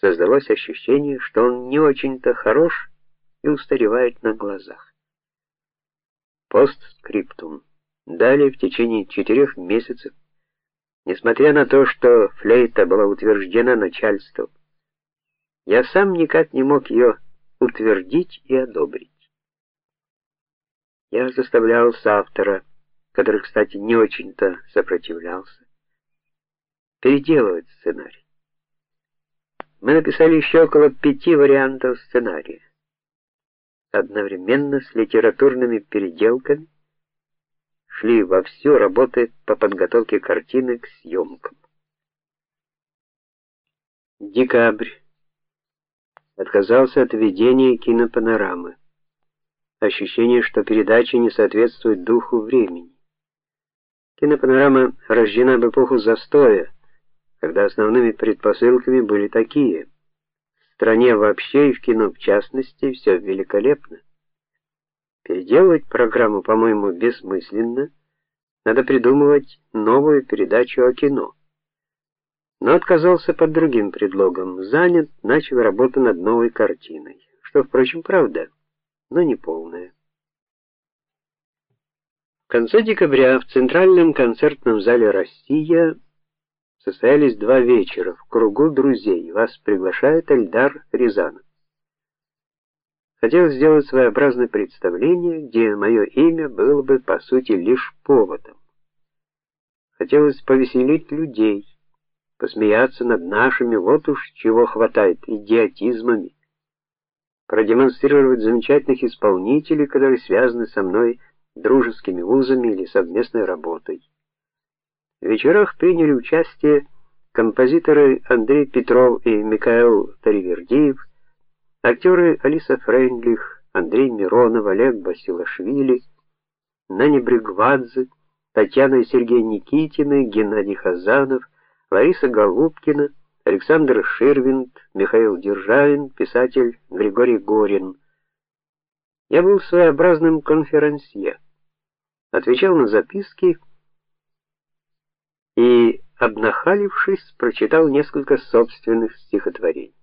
создалось ощущение, что он не очень-то хорош и устаревает на глазах. Постскриптум. Далее в течение четырех месяцев, несмотря на то, что флейта была утверждена начальством, я сам никак не мог ее утвердить и одобрить. Я заставлял автора, который, кстати, не очень-то сопротивлялся, переделывать сценарий. Мы написали еще около пяти вариантов сценария. Одновременно с литературными переделками шли вовсю работы по подготовке картины к съемкам. Декабрь. Отказался от ведения кинопанорамы. Ощущение, что передача не соответствует духу времени. Кинопанорама рождена в эпоху застоя, когда основными предпосылками были такие: в стране вообще и в кино в частности все великолепно. Переделывать программу, по-моему, бессмысленно. Надо придумывать новую передачу о кино. Но отказался под другим предлогом. Занят, начал работу над новой картиной. Что, впрочем, правда, но не полная. В конце декабря в Центральном концертном зале Россия состоялись два вечера в кругу друзей. Вас приглашает Эльдар Рязанов. Хотел сделать своеобразное представление, где мое имя было бы по сути лишь поводом. Хотелось повеселить людей, посмеяться над нашими вот уж чего хватает идиотизмами, продемонстрировать замечательных исполнителей, которые связаны со мной дружескими узами или совместной работой. Вечерах приняли участие композиторы Андрей Петров и Михаил Таривердиев, актеры Алиса Фрейндлих, Андрей Миронов, Олег Басилашвили, Нани Бригвадзе, Татьяна и Сергей Никитины, Геннадий Хазанов, Лариса Голубкина, Александр Ширвинд, Михаил Державин, писатель Григорий Горин. Я был своеобразным конферансье. Отвечал на записки и, обнахалившись, прочитал несколько собственных стихотворений.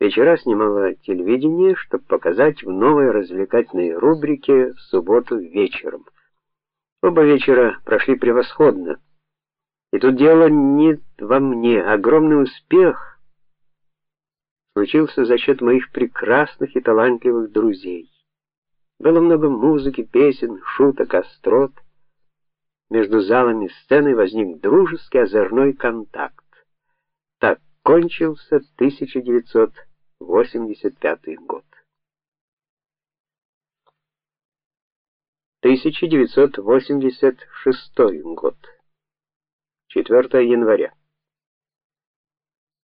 Вечера снимала телевидение, чтобы показать в новой развлекательной рубрике в субботу вечером. Оба вечера прошли превосходно. И тут дело не во мне, огромный успех случился за счет моих прекрасных и талантливых друзей. Было много музыки, песен, шуток, острот между залами сцены возник дружеский озорной контакт. Так кончился 1985 год. 1986 год. 4 января.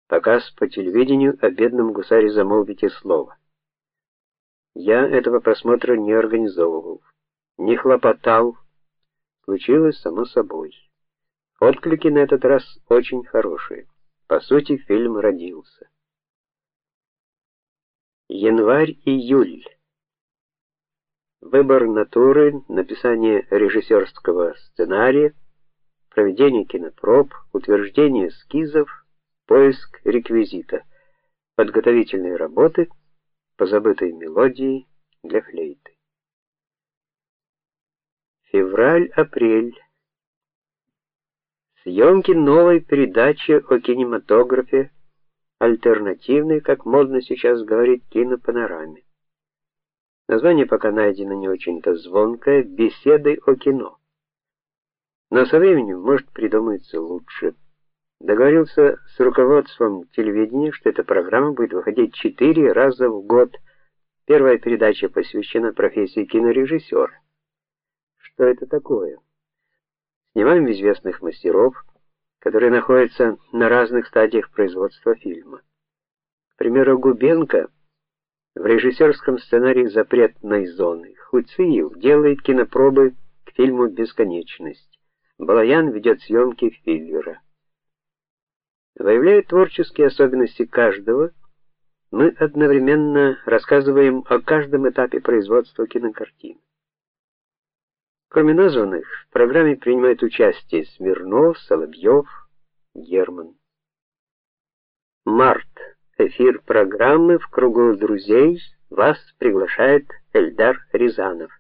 Показ по телевидению о бедном гусаре замолвите слово. Я этого просмотра не организовывал, не хлопотал случилось само собой. Отклики на этот раз очень хорошие. По сути, фильм родился. Январь-июль. Выбор натуры, написание режиссерского сценария, проведение кинопроб, утверждение эскизов, поиск реквизита, подготовительные работы, позабытые мелодии для флейты. Февраль-апрель. Съемки новой передачи о кинематографе, альтернативной, как модно сейчас говорить, кинопанораме. Название пока найдено не очень-то звонкое беседы о кино. Но со временем может придумается лучше. Договорился с руководством телевидения, что эта программа будет выходить четыре раза в год. Первая передача посвящена профессии кинорежиссера что это такое. Снимаем известных мастеров, которые находятся на разных стадиях производства фильма. К примеру, Губенко в режиссерском сценарии Запретной зоны, Хуциев делает кинопробы к фильму Бесконечность. Балаян ведет съемки филлера. Выявляя творческие особенности каждого, мы одновременно рассказываем о каждом этапе производства кинокартины. Кроме названных, в программе принимают участие Смирнов, Соловьев, Герман. Март. Эфир программы в кругу друзей. Вас приглашает Эльдар Рязанов.